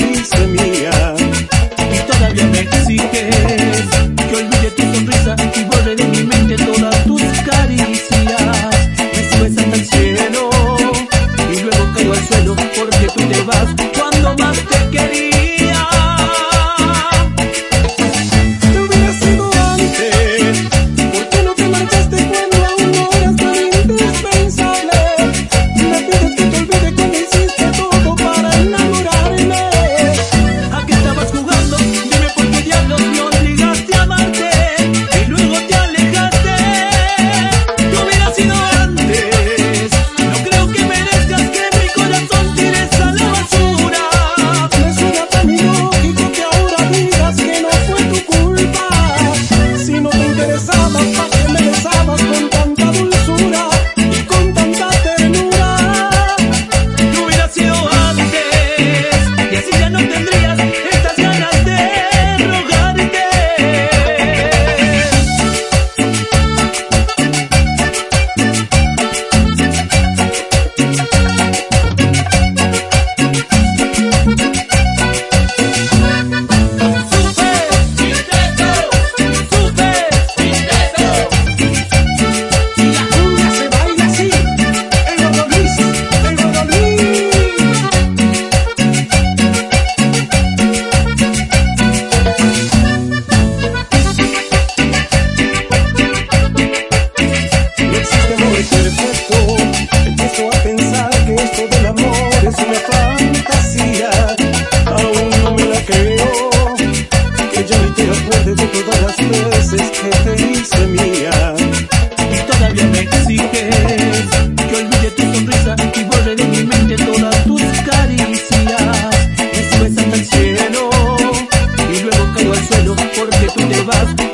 sonrisa vas